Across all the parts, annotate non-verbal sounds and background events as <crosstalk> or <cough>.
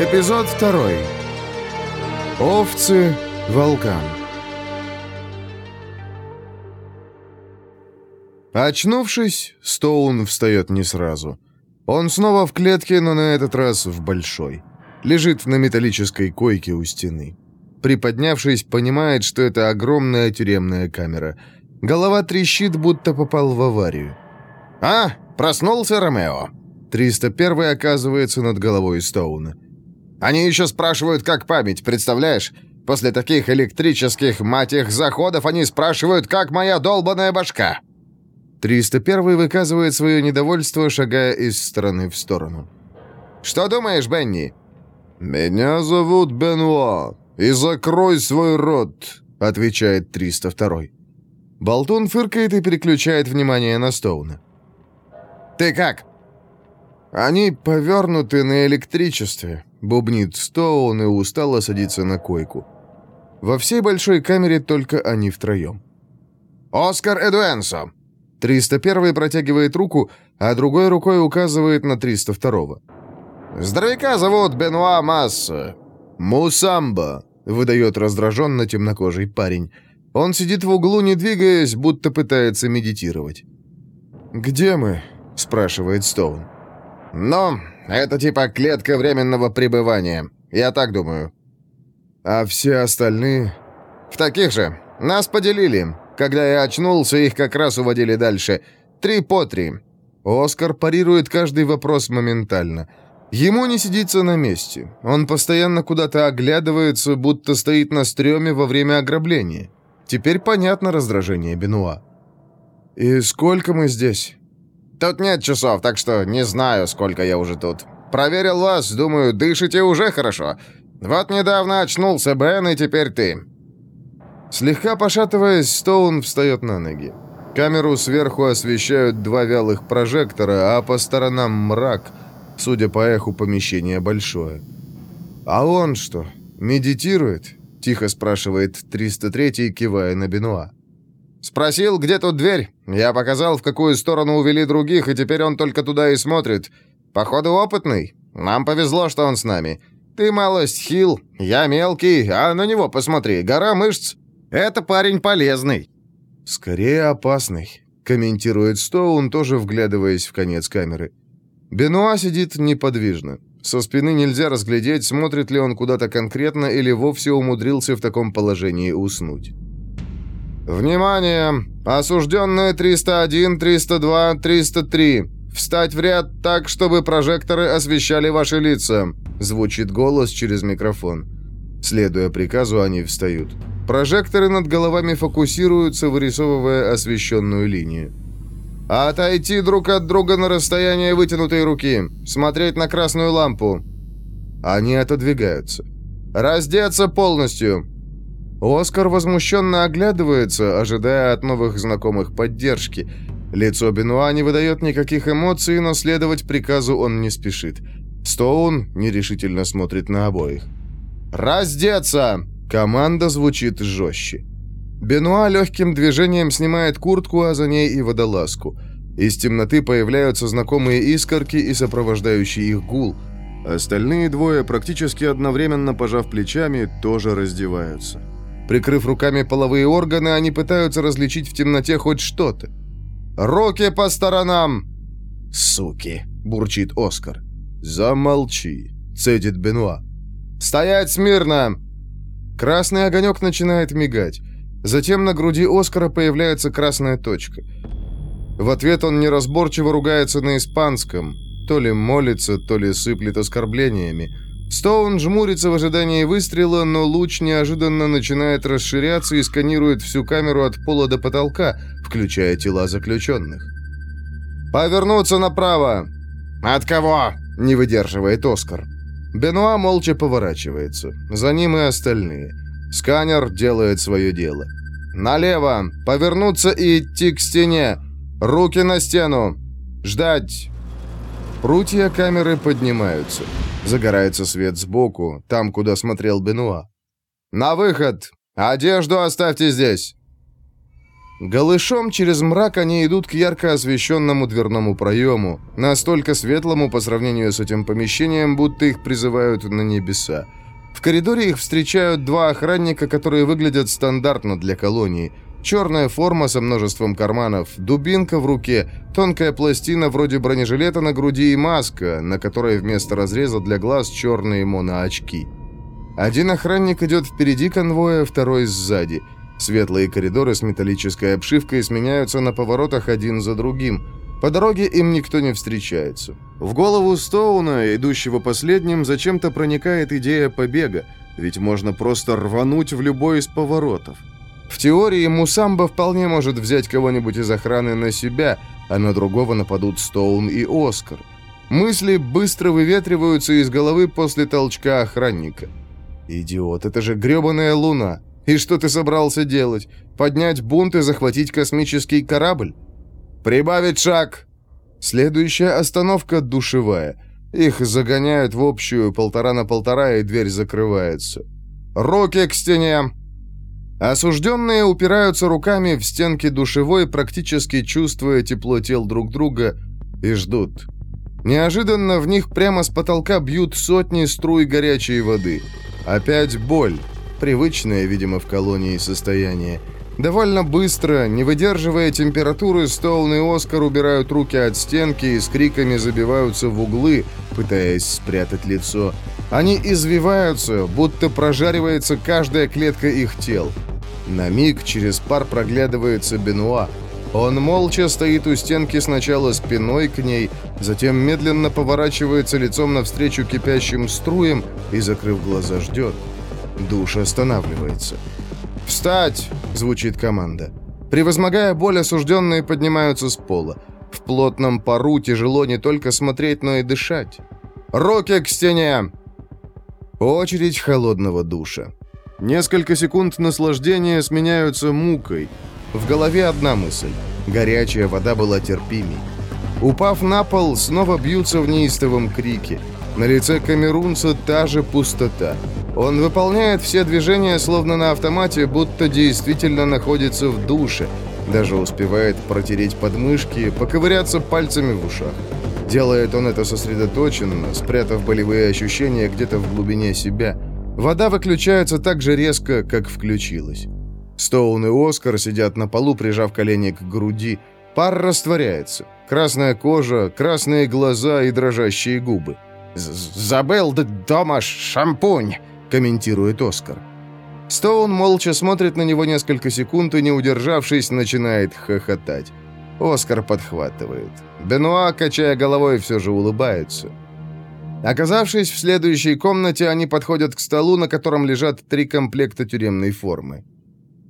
Эпизод второй. Овцы волкам. Очнувшись, Стоун встает не сразу. Он снова в клетке, но на этот раз в большой. Лежит на металлической койке у стены. Приподнявшись, понимает, что это огромная тюремная камера. Голова трещит, будто попал в аварию. «А, проснулся Ромео!» 301 оказывается над головой Стоуна. «Они еще спрашивают, как память, представляешь? После таких электрических, мать их, заходов они спрашивают, как моя долбаная башка!» 301 выказывает свое недовольство, шагая из стороны в сторону. «Что думаешь, Бенни?» «Меня зовут Бенуа, и закрой свой рот», — отвечает 302 Болтун фыркает и переключает внимание на Стоуна. «Ты как?» «Они повернуты на электричестве», — бубнит Стоун и устало садится на койку. Во всей большой камере только они втроем. «Оскар Эдуэнсо!» 301 протягивает руку, а другой рукой указывает на 302-го. «Здоровяка зовут Бенуа Масса». «Мусамба», — выдает раздраженно темнокожий парень. Он сидит в углу, не двигаясь, будто пытается медитировать. «Где мы?» — спрашивает Стоун. «Ну, это типа клетка временного пребывания. Я так думаю». «А все остальные?» «В таких же. Нас поделили. Когда я очнулся, их как раз уводили дальше. Три по три». Оскар парирует каждый вопрос моментально. Ему не сидится на месте. Он постоянно куда-то оглядывается, будто стоит на стреме во время ограбления. Теперь понятно раздражение Бенуа. «И сколько мы здесь?» «Тут нет часов, так что не знаю, сколько я уже тут. Проверил вас, думаю, дышите уже хорошо. Вот недавно очнулся Бен, и теперь ты». Слегка пошатываясь, Стоун встает на ноги. Камеру сверху освещают два вялых прожектора, а по сторонам мрак, судя по эху помещения большое. «А он что, медитирует?» — тихо спрашивает 303-й, кивая на Бенуа. «Спросил, где тут дверь? Я показал, в какую сторону увели других, и теперь он только туда и смотрит. Походу, опытный. Нам повезло, что он с нами. Ты малость хил, я мелкий, а на него посмотри, гора мышц. Это парень полезный». «Скорее опасный», — комментирует Стоун, тоже вглядываясь в конец камеры. Бенуа сидит неподвижно. Со спины нельзя разглядеть, смотрит ли он куда-то конкретно или вовсе умудрился в таком положении уснуть. «Внимание! Осужденные 301, 302, 303! Встать в ряд так, чтобы прожекторы освещали ваши лица!» Звучит голос через микрофон. Следуя приказу, они встают. Прожекторы над головами фокусируются, вырисовывая освещенную линию. «Отойти друг от друга на расстояние вытянутой руки. Смотреть на красную лампу». Они отодвигаются. «Раздеться полностью». Оскар возмущенно оглядывается, ожидая от новых знакомых поддержки. Лицо Бенуа не выдает никаких эмоций, но следовать приказу он не спешит. Стоун нерешительно смотрит на обоих. «Раздеться!» Команда звучит жестче. Бенуа легким движением снимает куртку, а за ней и водолазку. Из темноты появляются знакомые искорки и сопровождающий их гул. Остальные двое, практически одновременно пожав плечами, тоже раздеваются. Прикрыв руками половые органы, они пытаются различить в темноте хоть что-то. «Руки по сторонам!» «Суки!» – бурчит Оскар. «Замолчи!» – цедит Бенуа. «Стоять смирно!» Красный огонек начинает мигать. Затем на груди Оскара появляется красная точка. В ответ он неразборчиво ругается на испанском. То ли молится, то ли сыплет оскорблениями. Стоун жмурится в ожидании выстрела, но луч неожиданно начинает расширяться и сканирует всю камеру от пола до потолка, включая тела заключенных. «Повернуться направо!» «От кого?» – не выдерживает Оскар. Бенуа молча поворачивается. За ним и остальные. Сканер делает свое дело. «Налево! Повернуться и идти к стене! Руки на стену! Ждать!» Прутья камеры поднимаются. Загорается свет сбоку, там, куда смотрел Бенуа. «На выход! Одежду оставьте здесь!» Голышом через мрак они идут к ярко освещенному дверному проему, настолько светлому по сравнению с этим помещением, будто их призывают на небеса. В коридоре их встречают два охранника, которые выглядят стандартно для колонии. Черная форма со множеством карманов, дубинка в руке, тонкая пластина вроде бронежилета на груди и маска, на которой вместо разреза для глаз черные моноочки. Один охранник идет впереди конвоя, второй сзади – Светлые коридоры с металлической обшивкой сменяются на поворотах один за другим. По дороге им никто не встречается. В голову Стоуна, идущего последним, зачем-то проникает идея побега, ведь можно просто рвануть в любой из поворотов. В теории Мусамба вполне может взять кого-нибудь из охраны на себя, а на другого нападут Стоун и Оскар. Мысли быстро выветриваются из головы после толчка охранника. «Идиот, это же грёбаная луна!» И что ты собрался делать? Поднять бунт и захватить космический корабль? Прибавить шаг! Следующая остановка душевая. Их загоняют в общую полтора на полтора, и дверь закрывается. Руки к стене! Осужденные упираются руками в стенки душевой, практически чувствуя тепло тел друг друга, и ждут. Неожиданно в них прямо с потолка бьют сотни струй горячей воды. Опять боль. Привычное, видимо, в колонии состояние. Довольно быстро, не выдерживая температуры, Стоун и Оскар убирают руки от стенки и с криками забиваются в углы, пытаясь спрятать лицо. Они извиваются, будто прожаривается каждая клетка их тел. На миг через пар проглядывается Бенуа. Он молча стоит у стенки сначала спиной к ней, затем медленно поворачивается лицом навстречу кипящим струям и, закрыв глаза, ждет. Душ останавливается. «Встать!» — звучит команда. Превозмогая боль, осужденные поднимаются с пола. В плотном пару тяжело не только смотреть, но и дышать. «Руки к стене!» Очередь холодного душа. Несколько секунд наслаждения сменяются мукой. В голове одна мысль. Горячая вода была терпимей. Упав на пол, снова бьются в неистовом крике. На лице камерунца та же пустота. Он выполняет все движения словно на автомате, будто действительно находится в душе. Даже успевает протереть подмышки, поковыряться пальцами в ушах. Делает он это сосредоточенно, спрятав болевые ощущения где-то в глубине себя. Вода выключается так же резко, как включилась. Стоун и Оскар сидят на полу, прижав колени к груди. Пар растворяется. Красная кожа, красные глаза и дрожащие губы. «Забыл дома шампунь!» Комментирует Оскар. Стоун молча смотрит на него несколько секунд и, не удержавшись, начинает хохотать. Оскар подхватывает. Бенуа, качая головой, все же улыбается. Оказавшись в следующей комнате, они подходят к столу, на котором лежат три комплекта тюремной формы.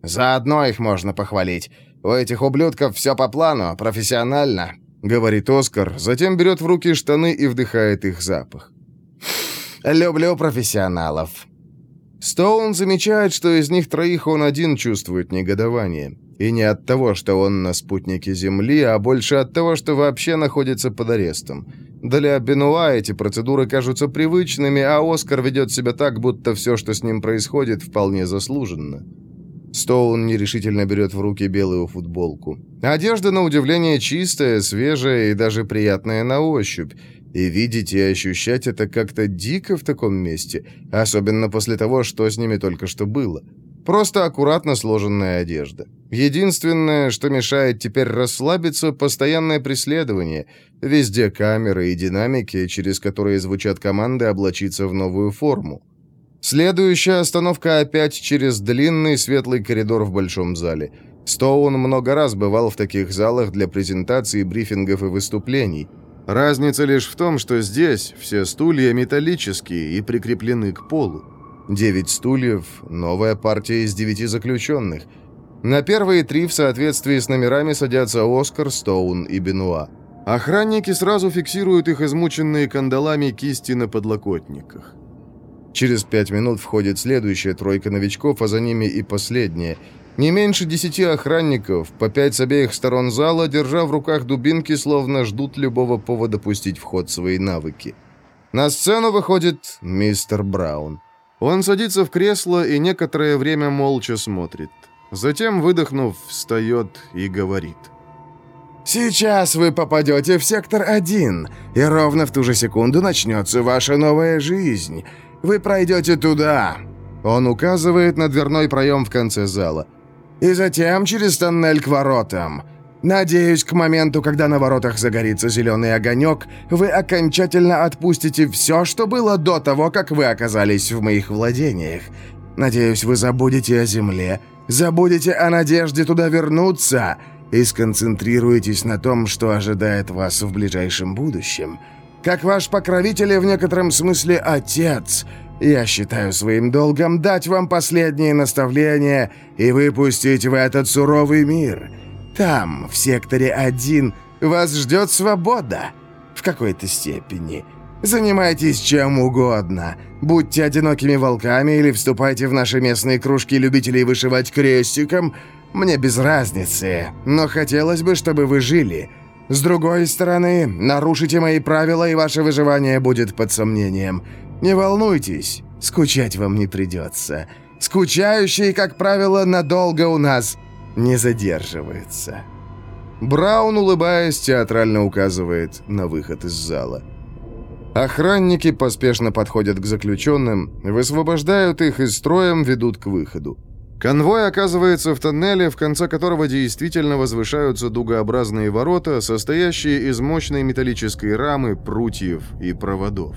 «Заодно их можно похвалить. У этих ублюдков все по плану, профессионально», — говорит Оскар, затем берет в руки штаны и вдыхает их запах. «Люблю профессионалов», Стоун замечает, что из них троих он один чувствует негодование. И не от того, что он на спутнике Земли, а больше от того, что вообще находится под арестом. Для Бенуа эти процедуры кажутся привычными, а Оскар ведет себя так, будто все, что с ним происходит, вполне заслуженно. Стоун нерешительно берет в руки белую футболку. Одежда, на удивление, чистая, свежая и даже приятная на ощупь. И видеть и ощущать это как-то дико в таком месте, особенно после того, что с ними только что было. Просто аккуратно сложенная одежда. Единственное, что мешает теперь расслабиться, постоянное преследование. Везде камеры и динамики, через которые звучат команды облачиться в новую форму. Следующая остановка опять через длинный светлый коридор в большом зале. Стоун много раз бывал в таких залах для презентаций, брифингов и выступлений – Разница лишь в том, что здесь все стулья металлические и прикреплены к полу. Девять стульев, новая партия из девяти заключенных. На первые три в соответствии с номерами садятся Оскар, Стоун и Бенуа. Охранники сразу фиксируют их измученные кандалами кисти на подлокотниках. Через пять минут входит следующая тройка новичков, а за ними и последняя – не меньше десяти охранников, по пять с обеих сторон зала, держа в руках дубинки, словно ждут любого повода пустить в ход свои навыки. На сцену выходит мистер Браун. Он садится в кресло и некоторое время молча смотрит. Затем, выдохнув, встает и говорит. «Сейчас вы попадете в сектор 1, и ровно в ту же секунду начнется ваша новая жизнь. Вы пройдете туда». Он указывает на дверной проем в конце зала. «И затем через тоннель к воротам. Надеюсь, к моменту, когда на воротах загорится зеленый огонек, вы окончательно отпустите все, что было до того, как вы оказались в моих владениях. Надеюсь, вы забудете о земле, забудете о надежде туда вернуться и сконцентрируетесь на том, что ожидает вас в ближайшем будущем. Как ваш покровитель и в некотором смысле отец, я считаю своим долгом дать вам последние наставления и выпустить в этот суровый мир». Там, в секторе 1, вас ждет свобода. В какой-то степени. Занимайтесь чем угодно. Будьте одинокими волками или вступайте в наши местные кружки любителей вышивать крестиком. Мне без разницы, но хотелось бы, чтобы вы жили. С другой стороны, нарушите мои правила, и ваше выживание будет под сомнением. Не волнуйтесь, скучать вам не придется. Скучающие, как правило, надолго у нас не задерживается. Браун, улыбаясь, театрально указывает на выход из зала. Охранники поспешно подходят к заключенным, высвобождают их и строем ведут к выходу. Конвой оказывается в тоннеле, в конце которого действительно возвышаются дугообразные ворота, состоящие из мощной металлической рамы, прутьев и проводов.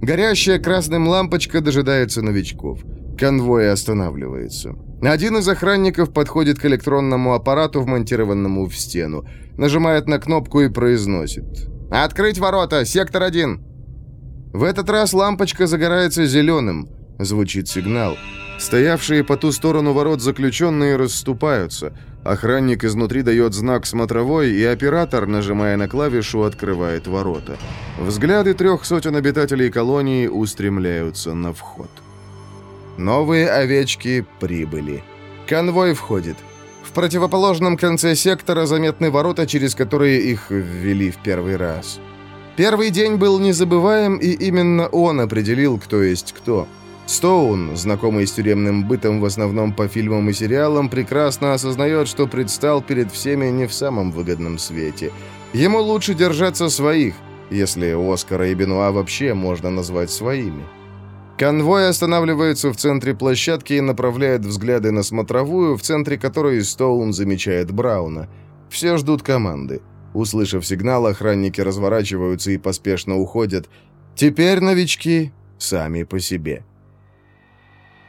Горящая красным лампочка дожидается новичков. Конвой останавливается. Один из охранников подходит к электронному аппарату, вмонтированному в стену. Нажимает на кнопку и произносит. «Открыть ворота! Сектор 1!» В этот раз лампочка загорается зеленым. Звучит сигнал. Стоявшие по ту сторону ворот заключенные расступаются. Охранник изнутри дает знак смотровой, и оператор, нажимая на клавишу, открывает ворота. Взгляды трех сотен обитателей колонии устремляются на вход. Новые овечки прибыли. Конвой входит. В противоположном конце сектора заметны ворота, через которые их ввели в первый раз. Первый день был незабываем, и именно он определил, кто есть кто. Стоун, знакомый с тюремным бытом в основном по фильмам и сериалам, прекрасно осознает, что предстал перед всеми не в самом выгодном свете. Ему лучше держаться своих, если Оскара и Бенуа вообще можно назвать своими. Конвой останавливается в центре площадки и направляет взгляды на смотровую, в центре которой Стоун замечает Брауна. Все ждут команды. Услышав сигнал, охранники разворачиваются и поспешно уходят. Теперь новички сами по себе.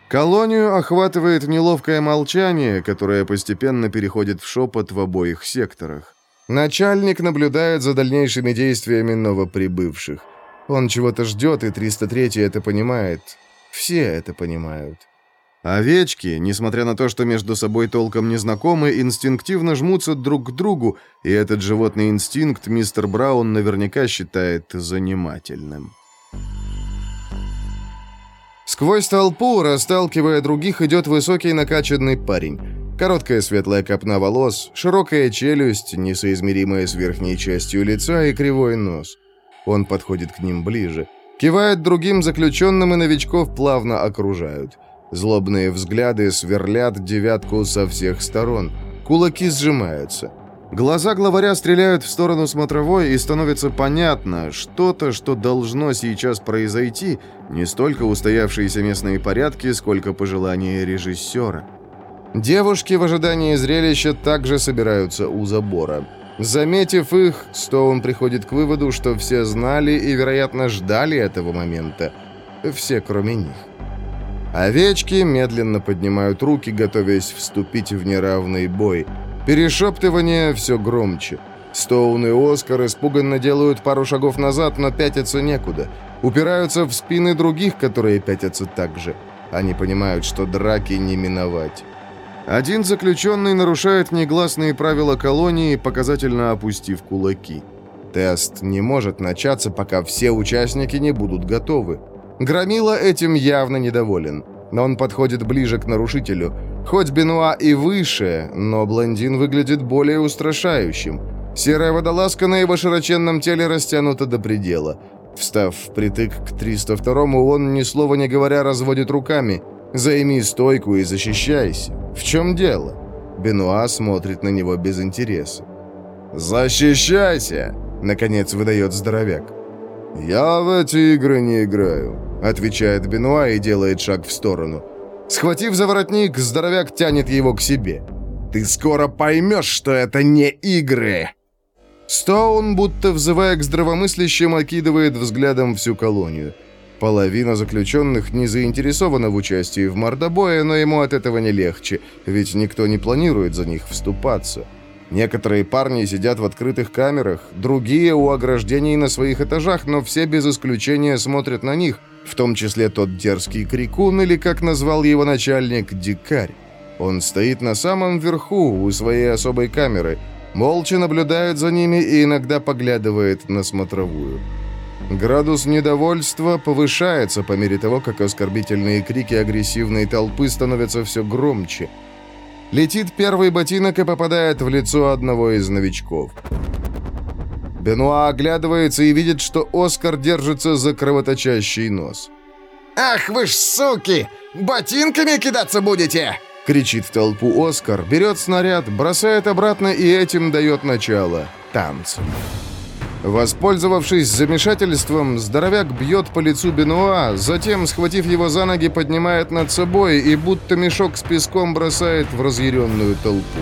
Колонию охватывает неловкое молчание, которое постепенно переходит в шепот в обоих секторах. Начальник наблюдает за дальнейшими действиями новоприбывших. Он чего-то ждет, и 303 это понимает. Все это понимают. Овечки, несмотря на то, что между собой толком не знакомы, инстинктивно жмутся друг к другу, и этот животный инстинкт мистер Браун наверняка считает занимательным. Сквозь толпу, расталкивая других, идет высокий накачанный парень. Короткая светлая копна волос, широкая челюсть, несоизмеримая с верхней частью лица и кривой нос. Он подходит к ним ближе. Кивает другим заключенным, и новичков плавно окружают. Злобные взгляды сверлят девятку со всех сторон. Кулаки сжимаются. Глаза главаря стреляют в сторону смотровой, и становится понятно, что-то, что должно сейчас произойти, не столько устоявшиеся местные порядки, сколько пожелания режиссера. Девушки в ожидании зрелища также собираются у забора. Заметив их, Стоун приходит к выводу, что все знали и, вероятно, ждали этого момента. Все, кроме них. Овечки медленно поднимают руки, готовясь вступить в неравный бой. Перешептывание все громче. Стоун и Оскар испуганно делают пару шагов назад, но пятятся некуда. Упираются в спины других, которые пятятся также. Они понимают, что драки не миновать. Один заключенный нарушает негласные правила колонии, показательно опустив кулаки. Тест не может начаться, пока все участники не будут готовы. Громила этим явно недоволен. Но он подходит ближе к нарушителю. Хоть Бенуа и выше, но блондин выглядит более устрашающим. Серая водолазка на его широченном теле растянута до предела. Встав впритык к 302-му, он, ни слова не говоря, разводит руками – Займи стойку и защищайся. В чем дело?» Бенуа смотрит на него без интереса. «Защищайся!» — наконец выдает здоровяк. «Я в эти игры не играю», — отвечает Бенуа и делает шаг в сторону. Схватив за воротник, здоровяк тянет его к себе. «Ты скоро поймешь, что это не игры!» Стоун, будто взывая к здравомыслящим, окидывает взглядом всю колонию. Половина заключенных не заинтересована в участии в мордобое, но ему от этого не легче, ведь никто не планирует за них вступаться. Некоторые парни сидят в открытых камерах, другие у ограждений на своих этажах, но все без исключения смотрят на них, в том числе тот дерзкий крикун или, как назвал его начальник, дикарь. Он стоит на самом верху у своей особой камеры, молча наблюдает за ними и иногда поглядывает на смотровую. Градус недовольства повышается по мере того, как оскорбительные крики агрессивной толпы становятся все громче – Летит первый ботинок и попадает в лицо одного из новичков. Бенуа оглядывается и видит, что Оскар держится за кровоточащий нос. «Ах вы ж суки! Ботинками кидаться будете?» кричит в толпу Оскар, берет снаряд, бросает обратно и этим дает начало танцам. Воспользовавшись замешательством, здоровяк бьет по лицу Бенуа, затем, схватив его за ноги, поднимает над собой и будто мешок с песком бросает в разъяренную толпу.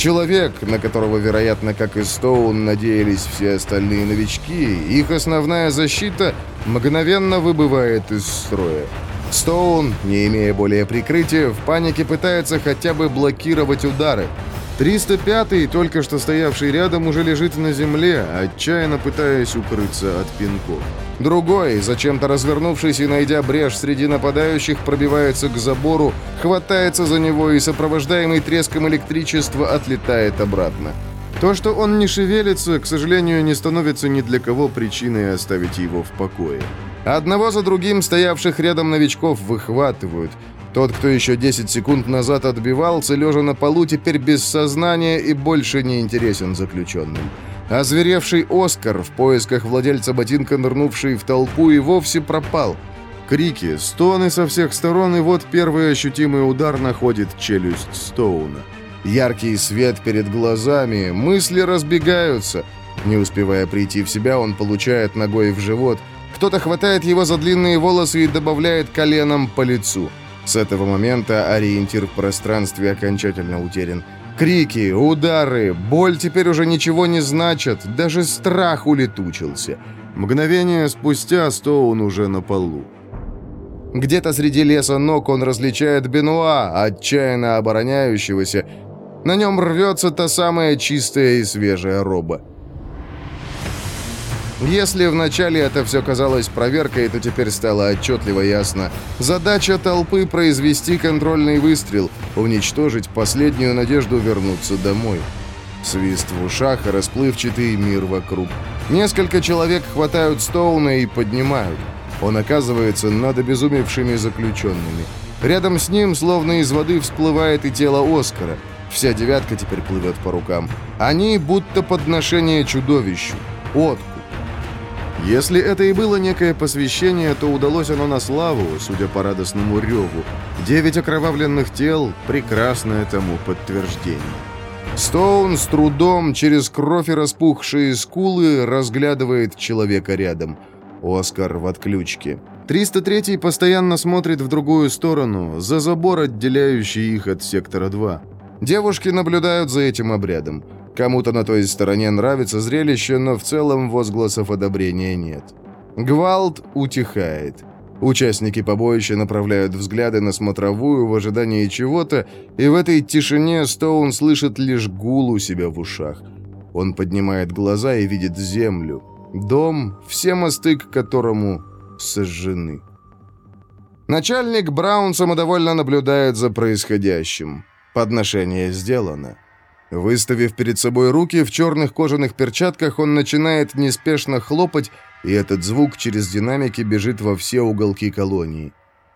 Человек, на которого, вероятно, как и Стоун, надеялись все остальные новички, их основная защита мгновенно выбывает из строя. Стоун, не имея более прикрытия, в панике пытается хотя бы блокировать удары – 305-й, только что стоявший рядом, уже лежит на земле, отчаянно пытаясь укрыться от пинков. Другой, зачем-то развернувшись и найдя брешь среди нападающих, пробивается к забору, хватается за него и, сопровождаемый треском электричества, отлетает обратно. То, что он не шевелится, к сожалению, не становится ни для кого причиной оставить его в покое. Одного за другим стоявших рядом новичков выхватывают – тот, кто еще 10 секунд назад отбивался, лежа на полу, теперь без сознания и больше не интересен заключенным. Озверевший Оскар, в поисках владельца ботинка, нырнувший в толпу, и вовсе пропал. Крики, стоны со всех сторон, и вот первый ощутимый удар находит челюсть Стоуна. Яркий свет перед глазами, мысли разбегаются. Не успевая прийти в себя, он получает ногой в живот. Кто-то хватает его за длинные волосы и добавляет коленом по лицу. С этого момента ориентир в пространстве окончательно утерян. Крики, удары, боль теперь уже ничего не значат, даже страх улетучился. Мгновение спустя Стоун уже на полу. Где-то среди леса ног он различает Бенуа, отчаянно обороняющегося. На нем рвется та самая чистая и свежая роба. Если вначале это все казалось проверкой, то теперь стало отчетливо ясно. Задача толпы — произвести контрольный выстрел, уничтожить последнюю надежду вернуться домой. Свист в ушах расплывчатый мир вокруг. Несколько человек хватают Стоуна и поднимают. Он оказывается над обезумевшими заключенными. Рядом с ним, словно из воды, всплывает и тело Оскара. Вся девятка теперь плывет по рукам. Они будто подношение чудовищу. Откуп. Если это и было некое посвящение, то удалось оно на славу, судя по радостному реву. Девять окровавленных тел – прекрасное тому подтверждение. Стоун с трудом через кровь и распухшие скулы разглядывает человека рядом. Оскар в отключке. 303-й постоянно смотрит в другую сторону, за забор, отделяющий их от сектора 2. Девушки наблюдают за этим обрядом. Кому-то на той стороне нравится зрелище, но в целом возгласов одобрения нет. Гвалт утихает. Участники побоища направляют взгляды на смотровую в ожидании чего-то, и в этой тишине Стоун слышит лишь гул у себя в ушах. Он поднимает глаза и видит землю. Дом, все мосты к которому сожжены. Начальник Браун самодовольно наблюдает за происходящим. Подношение сделано. Выставив перед собой руки, в черных кожаных перчатках он начинает неспешно хлопать, и этот звук через динамики бежит во все уголки колонии.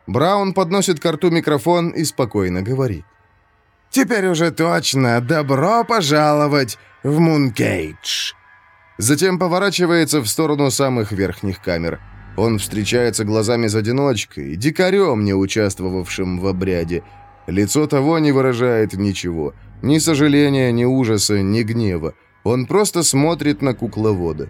Браун подносит к рту микрофон и спокойно говорит. «Теперь уже точно добро пожаловать в Мункейдж!» Затем поворачивается в сторону самых верхних камер. Он встречается глазами с одиночкой, дикарем, не участвовавшим в обряде. Лицо того не выражает ничего. Ни сожаления, ни ужаса, ни гнева. Он просто смотрит на кукловода.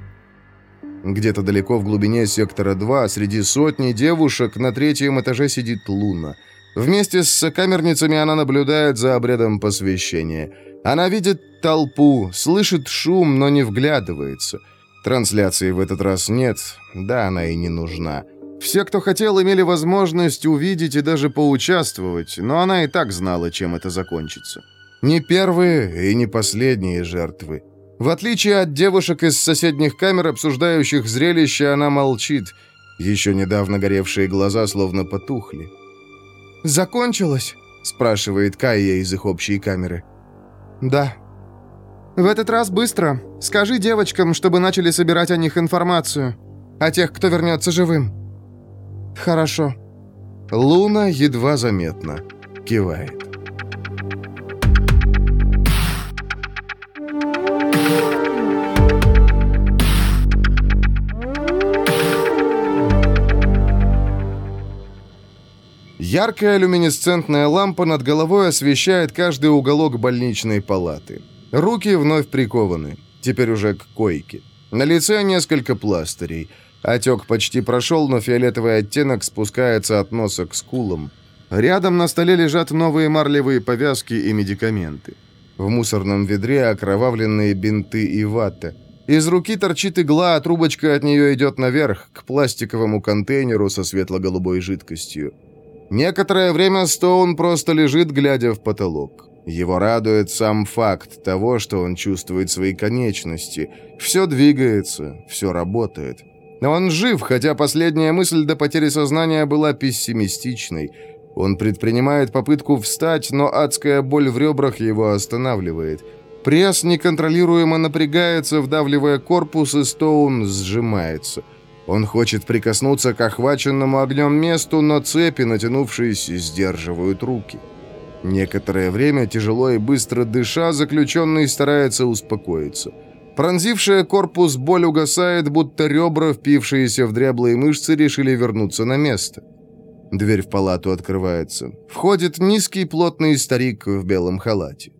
Где-то далеко в глубине сектора 2, среди сотни девушек, на третьем этаже сидит Луна. Вместе с сокамерницами она наблюдает за обрядом посвящения. Она видит толпу, слышит шум, но не вглядывается. Трансляции в этот раз нет, да, она и не нужна. Все, кто хотел, имели возможность увидеть и даже поучаствовать, но она и так знала, чем это закончится. Не первые и не последние жертвы. В отличие от девушек из соседних камер, обсуждающих зрелище, она молчит. Еще недавно горевшие глаза словно потухли. «Закончилось?» — спрашивает Кайя из их общей камеры. «Да». «В этот раз быстро. Скажи девочкам, чтобы начали собирать о них информацию. О тех, кто вернется живым». «Хорошо». Луна едва заметно кивает. Яркая люминесцентная лампа над головой освещает каждый уголок больничной палаты. Руки вновь прикованы, теперь уже к койке. На лице несколько пластырей. Отек почти прошел, но фиолетовый оттенок спускается от носа к скулам. Рядом на столе лежат новые марлевые повязки и медикаменты. В мусорном ведре окровавленные бинты и вата. Из руки торчит игла, а трубочка от нее идет наверх, к пластиковому контейнеру со светло-голубой жидкостью. Некоторое время Стоун просто лежит, глядя в потолок. Его радует сам факт того, что он чувствует свои конечности. Все двигается, все работает. Он жив, хотя последняя мысль до потери сознания была пессимистичной. Он предпринимает попытку встать, но адская боль в ребрах его останавливает. Пресс неконтролируемо напрягается, вдавливая корпус, и Стоун сжимается – он хочет прикоснуться к охваченному огнем месту, но цепи, натянувшиеся, сдерживают руки. Некоторое время, тяжело и быстро дыша, заключенный старается успокоиться. Пронзившая корпус боль угасает, будто ребра, впившиеся в дряблые мышцы, решили вернуться на место. Дверь в палату открывается. Входит низкий плотный старик в белом халате.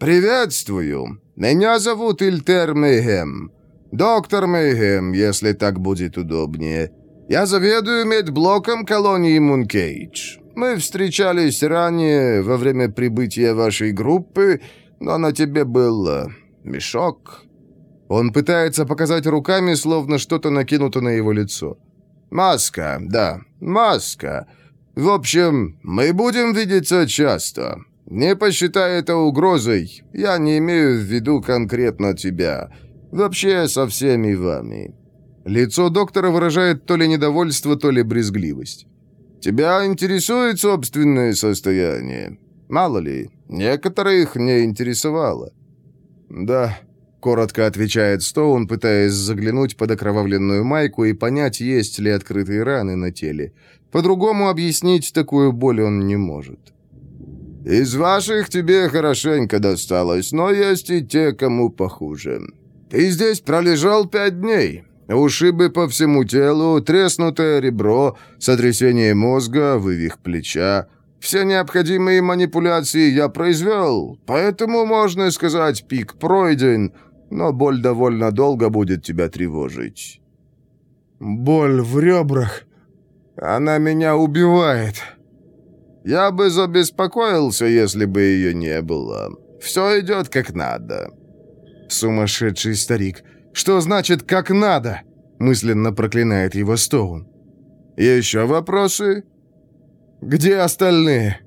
«Приветствую! Меня зовут Ильтер Мейхем. «Доктор Мейхем, если так будет удобнее. Я заведую медблоком колонии Мункейдж. Мы встречались ранее, во время прибытия вашей группы, но на тебе был э, мешок». Он пытается показать руками, словно что-то накинуто на его лицо. «Маска, да, маска. В общем, мы будем видеться часто. Не посчитай это угрозой. Я не имею в виду конкретно тебя». Вообще, со всеми вами». Лицо доктора выражает то ли недовольство, то ли брезгливость. «Тебя интересует собственное состояние? Мало ли, некоторых не интересовало». «Да», — коротко отвечает Стоун, пытаясь заглянуть под окровавленную майку и понять, есть ли открытые раны на теле. По-другому объяснить такую боль он не может. «Из ваших тебе хорошенько досталось, но есть и те, кому похуже. Ты здесь пролежал пять дней. Ушибы по всему телу, треснутое ребро, сотрясение мозга, вывих плеча. Все необходимые манипуляции я произвел, поэтому, можно сказать, пик пройден, но боль довольно долго будет тебя тревожить». «Боль в ребрах. Она меня убивает». «Я бы забеспокоился, если бы ее не было. Все идет как надо». Сумасшедший старик. Что значит «как надо»? Мысленно проклинает его Стоун. Еще вопросы? Где остальные?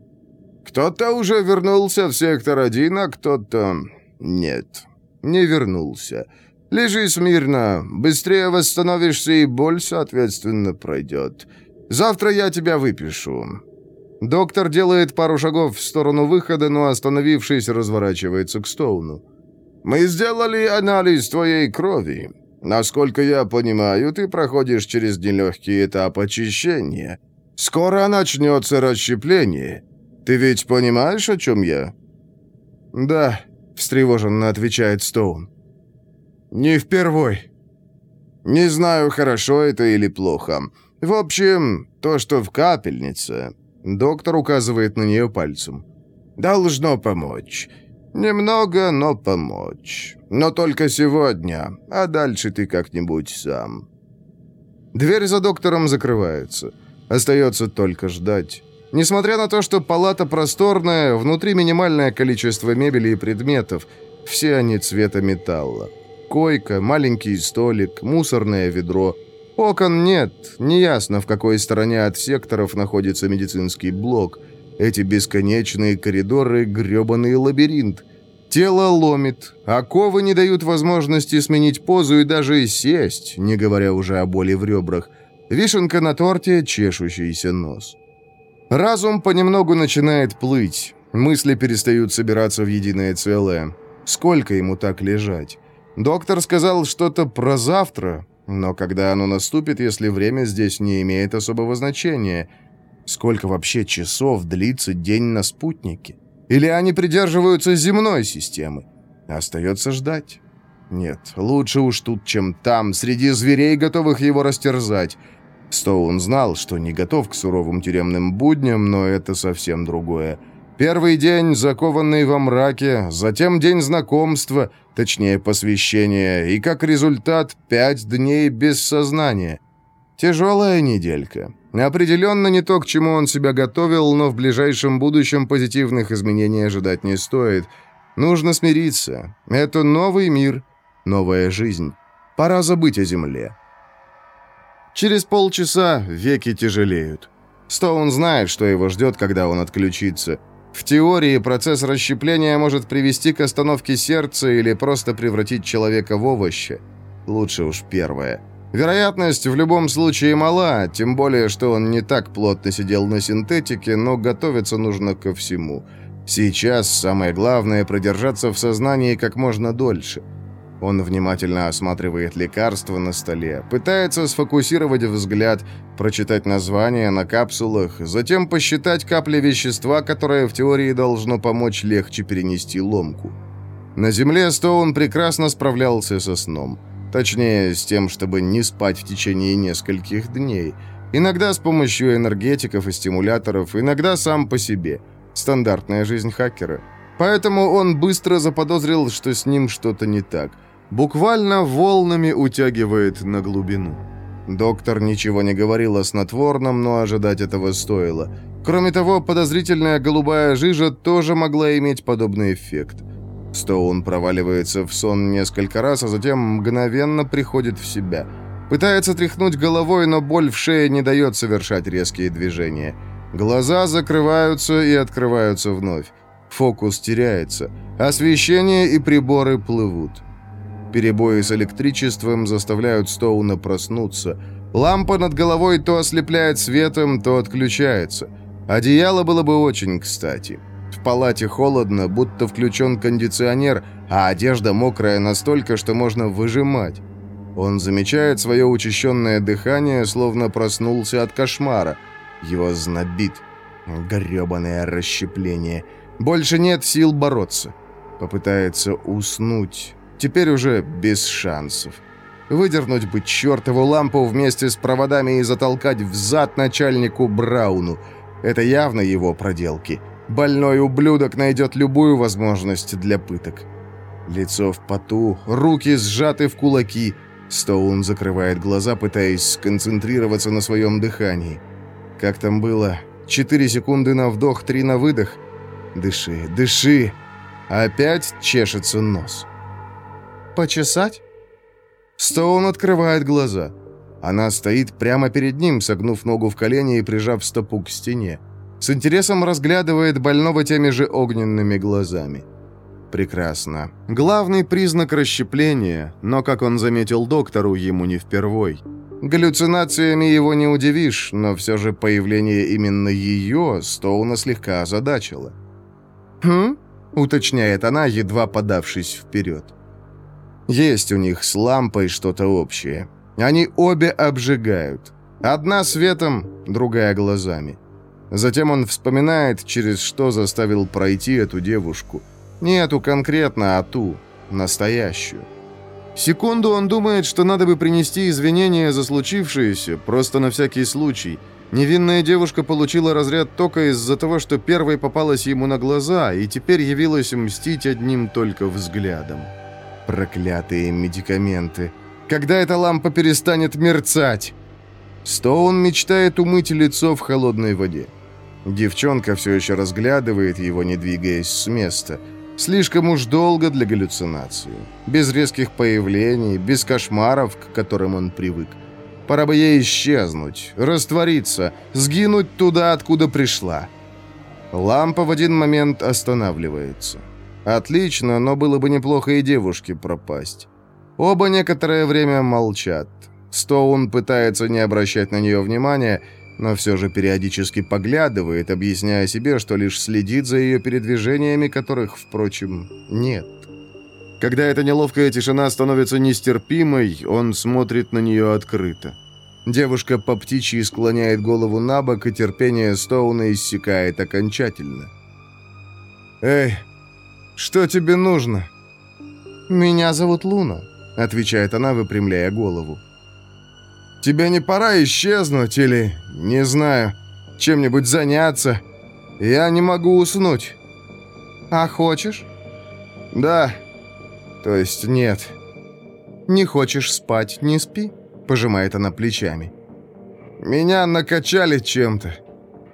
Кто-то уже вернулся в сектор 1, а кто-то... Нет, не вернулся. Лежи смирно, быстрее восстановишься и боль, соответственно, пройдет. Завтра я тебя выпишу». Доктор делает пару шагов в сторону выхода, но, остановившись, разворачивается к Стоуну. Мы сделали анализ твоей крови. Насколько я понимаю, ты проходишь через нелегкий этап очищения. Скоро начнется расщепление. Ты ведь понимаешь, о чем я?» «Да», — встревоженно отвечает Стоун. «Не впервой». Не знаю, хорошо это или плохо. В общем, то, что в капельнице...» Доктор указывает на нее пальцем. «Должно помочь. Немного, но помочь. Но только сегодня, а дальше ты как-нибудь сам». Дверь за доктором закрывается. Остается только ждать. Несмотря на то, что палата просторная, внутри минимальное количество мебели и предметов. Все они цвета металла. Койка, маленький столик, мусорное ведро. Окон нет, неясно, в какой стороне от секторов находится медицинский блок. Эти бесконечные коридоры — грёбаный лабиринт. Тело ломит, оковы не дают возможности сменить позу и даже сесть, не говоря уже о боли в ребрах. Вишенка на торте — чешущийся нос. Разум понемногу начинает плыть. Мысли перестают собираться в единое целое. Сколько ему так лежать? Доктор сказал что-то про завтра, но когда оно наступит, если время здесь не имеет особого значения? Сколько вообще часов длится день на спутнике? Или они придерживаются земной системы? Остается ждать. Нет, лучше уж тут, чем там, среди зверей, готовых его растерзать. Стоун знал, что не готов к суровым тюремным будням, но это совсем другое. Первый день, закованный во мраке, затем день знакомства, точнее посвящения, и как результат пять дней без сознания. Тяжелая неделька. Определенно не то, к чему он себя готовил, но в ближайшем будущем позитивных изменений ожидать не стоит. Нужно смириться. Это новый мир, новая жизнь. Пора забыть о земле. Через полчаса веки тяжелеют. Стоун знает, что его ждет, когда он отключится. В теории процесс расщепления может привести к остановке сердца или просто превратить человека в овощи. Лучше уж первое. Вероятность в любом случае мала, тем более, что он не так плотно сидел на синтетике, но готовиться нужно ко всему. Сейчас самое главное продержаться в сознании как можно дольше. Он внимательно осматривает лекарства на столе, пытается сфокусировать взгляд, прочитать названия на капсулах, затем посчитать капли вещества, которое в теории должно помочь легче перенести ломку. На Земле Стоун прекрасно справлялся со сном. Точнее, с тем, чтобы не спать в течение нескольких дней. Иногда с помощью энергетиков и стимуляторов, иногда сам по себе. Стандартная жизнь хакера. Поэтому он быстро заподозрил, что с ним что-то не так – буквально волнами утягивает на глубину. Доктор ничего не говорил о снотворном, но ожидать этого стоило. Кроме того, подозрительная голубая жижа тоже могла иметь подобный эффект. Стоун проваливается в сон несколько раз, а затем мгновенно приходит в себя. Пытается тряхнуть головой, но боль в шее не дает совершать резкие движения. Глаза закрываются и открываются вновь. Фокус теряется. Освещение и приборы плывут. Перебои с электричеством заставляют Стоуна проснуться. Лампа над головой то ослепляет светом, то отключается. Одеяло было бы очень кстати. В палате холодно, будто включен кондиционер, а одежда мокрая настолько, что можно выжимать. Он замечает свое учащенное дыхание, словно проснулся от кошмара. Его знобит. Гребаное расщепление. Больше нет сил бороться. Попытается уснуть. Теперь уже без шансов. Выдернуть бы чертову лампу вместе с проводами и затолкать в зад начальнику Брауну. Это явно его проделки. Больной ублюдок найдет любую возможность для пыток. Лицо в поту, руки сжаты в кулаки. Стоун закрывает глаза, пытаясь сконцентрироваться на своем дыхании. Как там было? Четыре секунды на вдох, три на выдох. Дыши, дыши. Опять чешется нос. «Почесать?» Стоун открывает глаза. Она стоит прямо перед ним, согнув ногу в колени и прижав стопу к стене. С интересом разглядывает больного теми же огненными глазами. Прекрасно. Главный признак расщепления, но, как он заметил доктору, ему не впервой. Галлюцинациями его не удивишь, но все же появление именно ее Стоуна слегка озадачило. «Хм?» — уточняет она, едва подавшись вперед. Есть у них с лампой что-то общее. Они обе обжигают. Одна светом, другая глазами. Затем он вспоминает, через что заставил пройти эту девушку. Не эту конкретно, а ту, настоящую. Секунду он думает, что надо бы принести извинения за случившееся, просто на всякий случай. Невинная девушка получила разряд тока из-за того, что первой попалась ему на глаза, и теперь явилась мстить одним только взглядом. Проклятые медикаменты. Когда эта лампа перестанет мерцать? Стоун мечтает умыть лицо в холодной воде. Девчонка все еще разглядывает его, не двигаясь с места – Слишком уж долго для галлюцинации. Без резких появлений, без кошмаров, к которым он привык. Пора бы ей исчезнуть, раствориться, сгинуть туда, откуда пришла. Лампа в один момент останавливается. Отлично, но было бы неплохо и девушке пропасть. Оба некоторое время молчат. Стоун пытается не обращать на нее внимания, но все же периодически поглядывает, объясняя себе, что лишь следит за ее передвижениями, которых, впрочем, нет. Когда эта неловкая тишина становится нестерпимой, он смотрит на нее открыто. Девушка по птичьи склоняет голову на бок, и терпение Стоуна иссякает окончательно. «Эй, что тебе нужно?» «Меня зовут Луна», — отвечает она, выпрямляя голову. Тебе не пора исчезнуть или, не знаю, чем-нибудь заняться? Я не могу уснуть». «А хочешь?» «Да. То есть нет». «Не хочешь спать, не спи», — пожимает она плечами. «Меня накачали чем-то.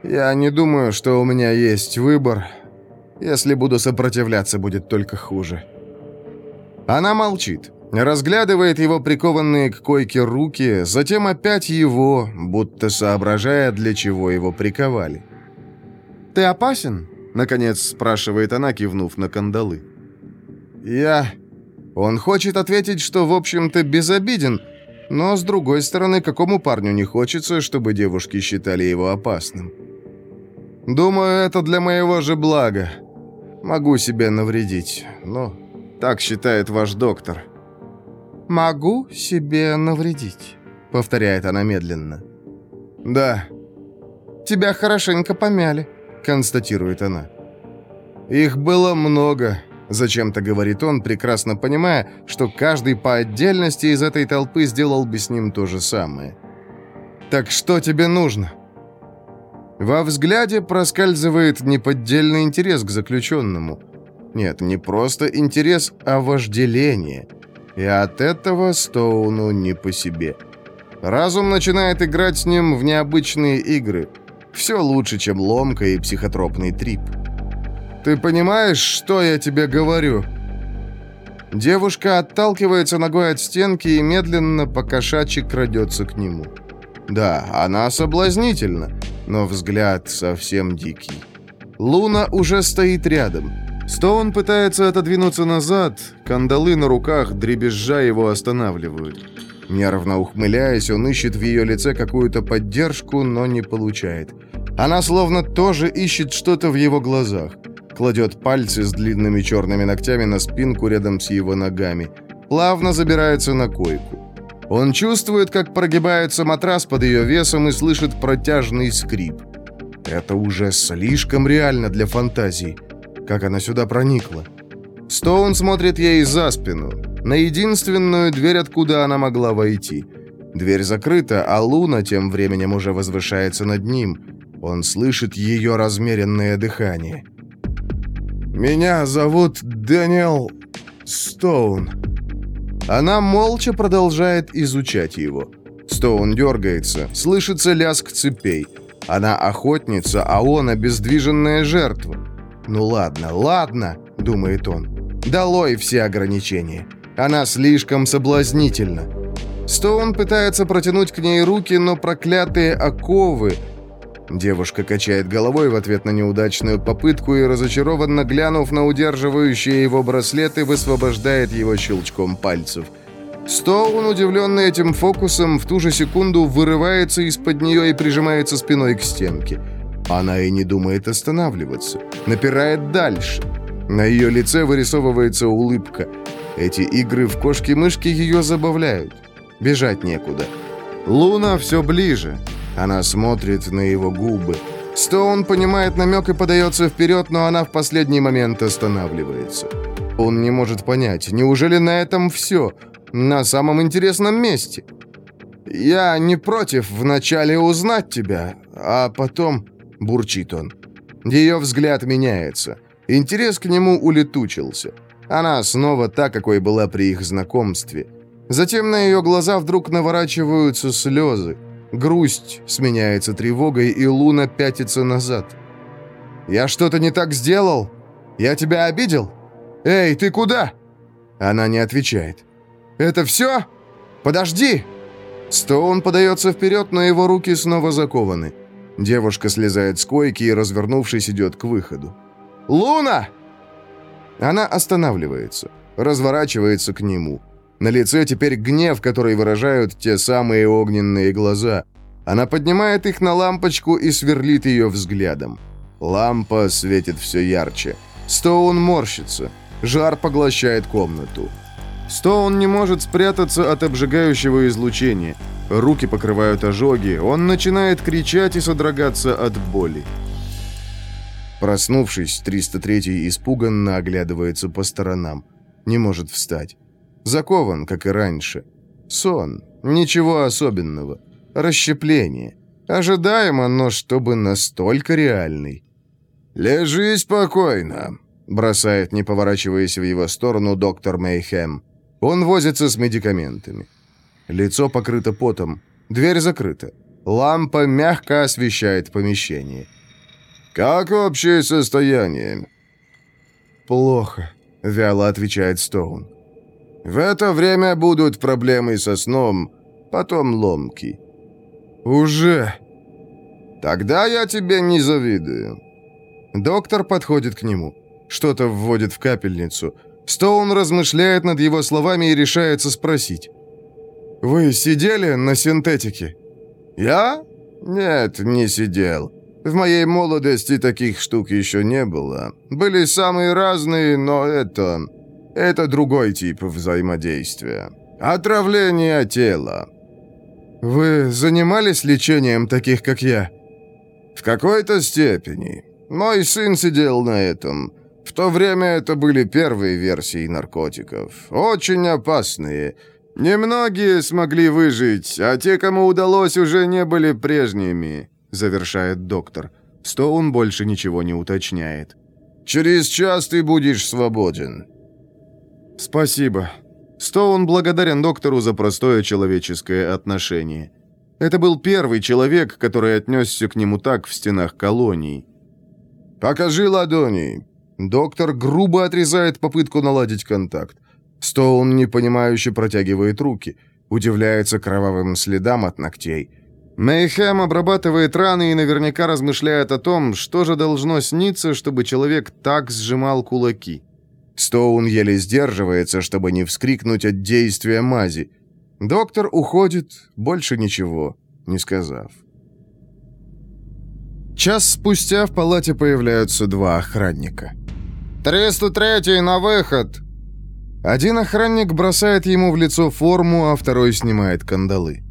Я не думаю, что у меня есть выбор. Если буду сопротивляться, будет только хуже». Она молчит. Разглядывает его прикованные к койке руки, затем опять его, будто соображая, для чего его приковали. «Ты опасен?» — наконец спрашивает она, кивнув на кандалы. «Я...» Он хочет ответить, что, в общем-то, безобиден, но, с другой стороны, какому парню не хочется, чтобы девушки считали его опасным? «Думаю, это для моего же блага. Могу себе навредить, но так считает ваш доктор». «Могу себе навредить», — повторяет она медленно. «Да». «Тебя хорошенько помяли», — констатирует она. «Их было много», — зачем-то говорит он, прекрасно понимая, что каждый по отдельности из этой толпы сделал бы с ним то же самое. «Так что тебе нужно?» Во взгляде проскальзывает неподдельный интерес к заключенному. Нет, не просто интерес, а вожделение — и от этого Стоуну не по себе. Разум начинает играть с ним в необычные игры. Все лучше, чем ломка и психотропный трип. «Ты понимаешь, что я тебе говорю?» Девушка отталкивается ногой от стенки и медленно покошачьи крадется к нему. Да, она соблазнительна, но взгляд совсем дикий. Луна уже стоит рядом. Стоун пытается отодвинуться назад, кандалы на руках, дребезжа его останавливают. Нервно ухмыляясь, он ищет в ее лице какую-то поддержку, но не получает. Она словно тоже ищет что-то в его глазах. Кладет пальцы с длинными черными ногтями на спинку рядом с его ногами. Плавно забирается на койку. Он чувствует, как прогибается матрас под ее весом и слышит протяжный скрип. Это уже слишком реально для фантазий. Как она сюда проникла? Стоун смотрит ей за спину, на единственную дверь, откуда она могла войти. Дверь закрыта, а Луна тем временем уже возвышается над ним. Он слышит ее размеренное дыхание. «Меня зовут Дэниел Стоун». Она молча продолжает изучать его. Стоун дергается, слышится лязг цепей. Она охотница, а он обездвиженная жертва. «Ну ладно, ладно», — думает он. «Долой все ограничения. Она слишком соблазнительна». Стоун пытается протянуть к ней руки, но проклятые оковы... Девушка качает головой в ответ на неудачную попытку и, разочарованно глянув на удерживающие его браслеты, высвобождает его щелчком пальцев. Стоун, удивленный этим фокусом, в ту же секунду вырывается из-под нее и прижимается спиной к стенке. Она и не думает останавливаться. Напирает дальше. На ее лице вырисовывается улыбка. Эти игры в кошки-мышки ее забавляют. Бежать некуда. Луна все ближе. Она смотрит на его губы. Стоун понимает намек и подается вперед, но она в последний момент останавливается. Он не может понять, неужели на этом все? на самом интересном месте. Я не против вначале узнать тебя, а потом...» — бурчит он. Ее взгляд меняется. Интерес к нему улетучился. Она снова та, какой была при их знакомстве. Затем на ее глаза вдруг наворачиваются слезы. Грусть сменяется тревогой, и Луна пятится назад. «Я что-то не так сделал? Я тебя обидел? Эй, ты куда?» Она не отвечает. «Это все? Подожди!» Стоун подается вперед, но его руки снова закованы. Девушка слезает с койки и, развернувшись, идет к выходу. «Луна!» Она останавливается, разворачивается к нему. На лице теперь гнев, который выражают те самые огненные глаза. Она поднимает их на лампочку и сверлит ее взглядом. Лампа светит все ярче. Стоун морщится. Жар поглощает комнату. Стоун не может спрятаться от обжигающего излучения. Руки покрывают ожоги. Он начинает кричать и содрогаться от боли. Проснувшись, 303-й испуганно оглядывается по сторонам. Не может встать. Закован, как и раньше. Сон. Ничего особенного. Расщепление. Ожидаемо, но чтобы настолько реальный. «Лежи спокойно», — бросает, не поворачиваясь в его сторону, доктор Мейхем. Он возится с медикаментами. Лицо покрыто потом. Дверь закрыта. Лампа мягко освещает помещение. «Как общее состояние?» «Плохо», — вяло отвечает Стоун. В это время будут проблемы со сном, потом ломки. Уже. Тогда я тебе не завидую. Доктор подходит к нему. Что-то вводит в капельницу. Стоун размышляет над его словами и решается спросить. «Вы сидели на синтетике?» «Я? Нет, не сидел. В моей молодости таких штук еще не было. Были самые разные, но это... Это другой тип взаимодействия. Отравление тела. Вы занимались лечением таких, как я? В какой-то степени. Мой сын сидел на этом. В то время это были первые версии наркотиков. Очень опасные. Немногие смогли выжить, а те, кому удалось, уже не были прежними, завершает доктор. Стоун больше ничего не уточняет. Через час ты будешь свободен. «Спасибо». Стоун благодарен доктору за простое человеческое отношение. Это был первый человек, который отнесся к нему так в стенах колонии. «Покажи ладони». Доктор грубо отрезает попытку наладить контакт. Стоун непонимающе протягивает руки, удивляется кровавым следам от ногтей. Мейхэм обрабатывает раны и наверняка размышляет о том, что же должно сниться, чтобы человек так сжимал кулаки. Стоун еле сдерживается, чтобы не вскрикнуть от действия мази. Доктор уходит, больше ничего не сказав. Час спустя в палате появляются два охранника. «303-й на выход!» Один охранник бросает ему в лицо форму, а второй снимает кандалы.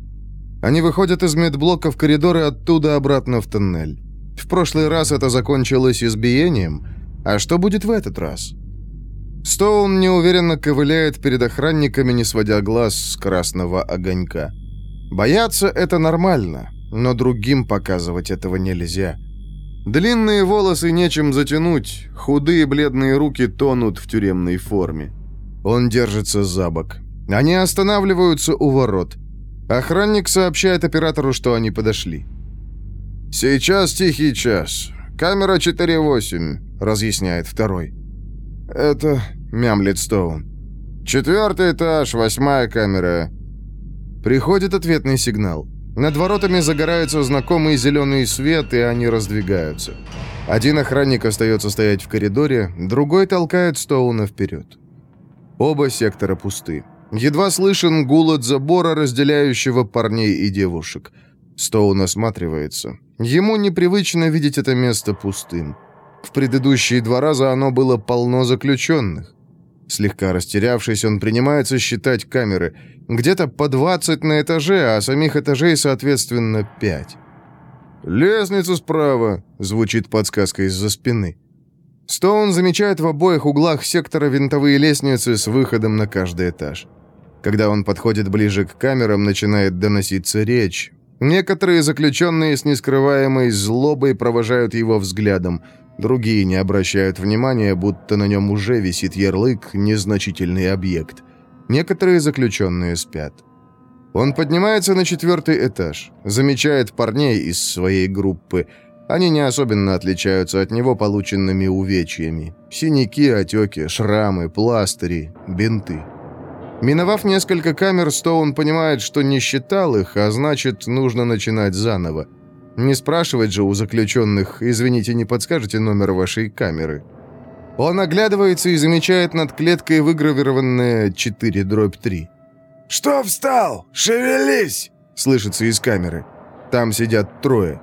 Они выходят из медблока в коридор и оттуда обратно в тоннель. В прошлый раз это закончилось избиением, а что будет в этот раз? Стоун неуверенно ковыляет перед охранниками, не сводя глаз с красного огонька. Бояться — это нормально, но другим показывать этого нельзя. Длинные волосы нечем затянуть, худые бледные руки тонут в тюремной форме. Он держится за бок. Они останавливаются у ворот. Охранник сообщает оператору, что они подошли. «Сейчас тихий час. Камера 4.8», — разъясняет второй. «Это...» — мямлит Стоун. «Четвертый этаж, восьмая камера». Приходит ответный сигнал. Над воротами загорается знакомый зеленый свет, и они раздвигаются. Один охранник остается стоять в коридоре, другой толкает Стоуна вперед. Оба сектора пусты. Едва слышен гул от забора, разделяющего парней и девушек. Стоун осматривается. Ему непривычно видеть это место пустым. В предыдущие два раза оно было полно заключенных. Слегка растерявшись, он принимается считать камеры. Где-то по 20 на этаже, а самих этажей, соответственно, 5. «Лестница справа», — звучит подсказка из-за спины. Стоун замечает в обоих углах сектора винтовые лестницы с выходом на каждый этаж. Когда он подходит ближе к камерам, начинает доноситься речь. Некоторые заключенные с нескрываемой злобой провожают его взглядом. Другие не обращают внимания, будто на нем уже висит ярлык «незначительный объект». Некоторые заключенные спят. Он поднимается на четвертый этаж, замечает парней из своей группы. Они не особенно отличаются от него полученными увечьями. Синяки, отеки, шрамы, пластыри, бинты. Миновав несколько камер, Стоун понимает, что не считал их, а значит, нужно начинать заново. Не спрашивать же у заключенных, извините, не подскажете номер вашей камеры. Он оглядывается и замечает над клеткой выгравированное 4 дробь 3. «Что встал? Шевелись!» — слышится из камеры. Там сидят трое.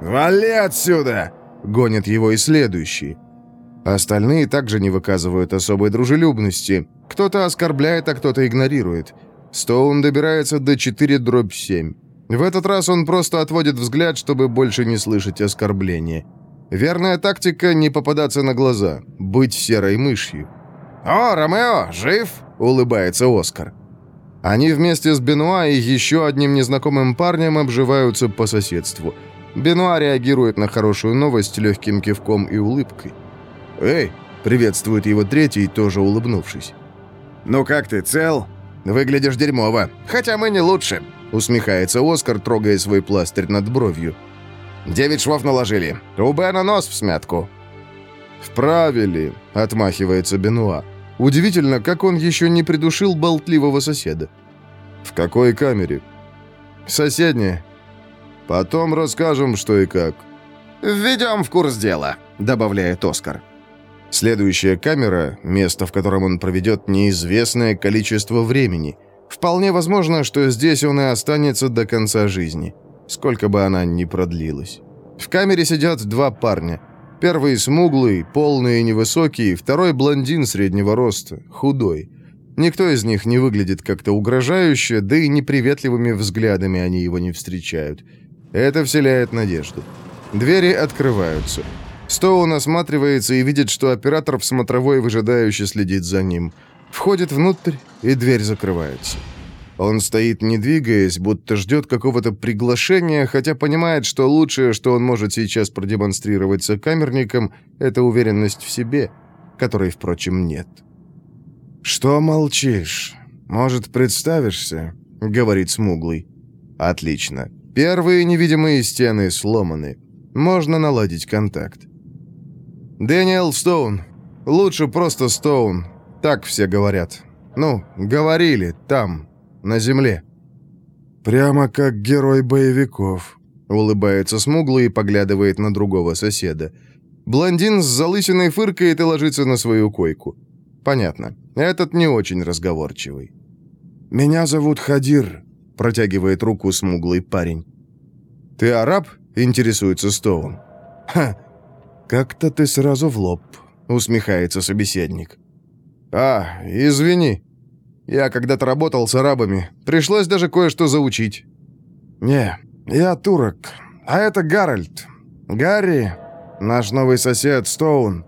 «Вали отсюда!» — гонят его и следующие. Остальные также не выказывают особой дружелюбности. Кто-то оскорбляет, а кто-то игнорирует. Стоун добирается до 4 дробь 7. В этот раз он просто отводит взгляд, чтобы больше не слышать оскорбления. Верная тактика — не попадаться на глаза, быть серой мышью. «О, Ромео, жив?» — улыбается Оскар. Они вместе с Бенуа и еще одним незнакомым парнем обживаются по соседству. Бенуа реагирует на хорошую новость легким кивком и улыбкой. «Эй!» — приветствует его третий, тоже улыбнувшись. «Ну как ты, цел?» «Выглядишь дерьмово. Хотя мы не лучше», — усмехается Оскар, трогая свой пластырь над бровью. «Девять швов наложили. У Бена нос в смятку». «Вправили», — отмахивается Бенуа. «Удивительно, как он еще не придушил болтливого соседа». «В какой камере?» «Соседняя». «Потом расскажем, что и как». «Введем в курс дела», — добавляет Оскар. Следующая камера — место, в котором он проведет неизвестное количество времени. Вполне возможно, что здесь он и останется до конца жизни, сколько бы она ни продлилась. В камере сидят два парня. Первый смуглый, полный и невысокий, второй блондин среднего роста, худой. Никто из них не выглядит как-то угрожающе, да и неприветливыми взглядами они его не встречают. Это вселяет надежду. Двери открываются. Стоун осматривается и видит, что оператор в смотровой выжидающе следит за ним. Входит внутрь, и дверь закрывается. Он стоит, не двигаясь, будто ждет какого-то приглашения, хотя понимает, что лучшее, что он может сейчас продемонстрировать сокамерникам, это уверенность в себе, которой, впрочем, нет. «Что молчишь? Может, представишься?» — говорит Смуглый. «Отлично. Первые невидимые стены сломаны. Можно наладить контакт. «Дэниел Стоун. Лучше просто Стоун. Так все говорят. Ну, говорили, там, на земле». «Прямо как герой боевиков», — улыбается смуглый и поглядывает на другого соседа. Блондин с залысиной фыркает и ложится на свою койку. «Понятно. Этот не очень разговорчивый». «Меня зовут Хадир», — протягивает руку смуглый парень. «Ты араб?» — интересуется Стоун. «Ха, «Как-то ты сразу в лоб», — усмехается собеседник. «А, извини. Я когда-то работал с арабами. Пришлось даже кое-что заучить». «Не, я турок. А это Гарольд. Гарри, наш новый сосед Стоун».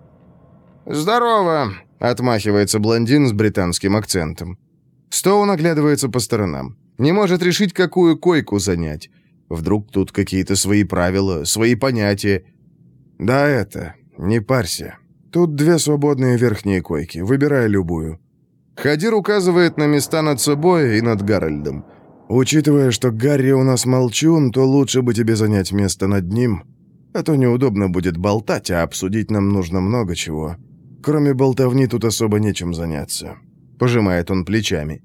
«Здорово», — отмахивается блондин с британским акцентом. Стоун оглядывается по сторонам. Не может решить, какую койку занять. Вдруг тут какие-то свои правила, свои понятия. «Да это, не парься. Тут две свободные верхние койки. Выбирай любую». Хадир указывает на места над собой и над Гарольдом. «Учитывая, что Гарри у нас молчун, то лучше бы тебе занять место над ним. А то неудобно будет болтать, а обсудить нам нужно много чего. Кроме болтовни тут особо нечем заняться». Пожимает он плечами.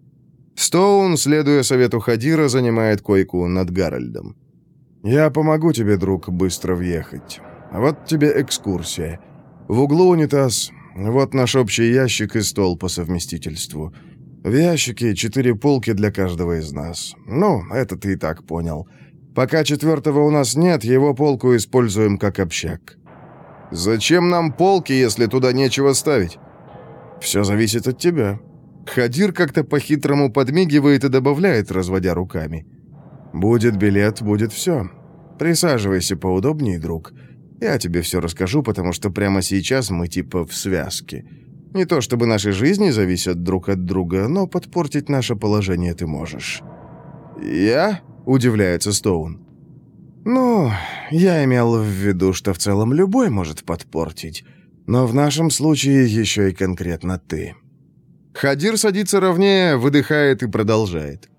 Стоун, следуя совету Хадира, занимает койку над Гарольдом. «Я помогу тебе, друг, быстро въехать. Вот тебе экскурсия. В углу унитаз. Вот наш общий ящик и стол по совместительству. В ящике четыре полки для каждого из нас. Ну, это ты и так понял. Пока четвертого у нас нет, его полку используем как общак. Зачем нам полки, если туда нечего ставить? Все зависит от тебя. Хадир как-то по-хитрому подмигивает и добавляет, разводя руками. Будет билет, будет все. Присаживайся поудобнее, друг. Я тебе все расскажу, потому что прямо сейчас мы типа в связке. Не то чтобы наши жизни зависят друг от друга, но подпортить наше положение ты можешь». «Я?» — удивляется Стоун. «Ну, я имел в виду, что в целом любой может подпортить, но в нашем случае еще и конкретно ты». Хадир садится ровнее, выдыхает и продолжает.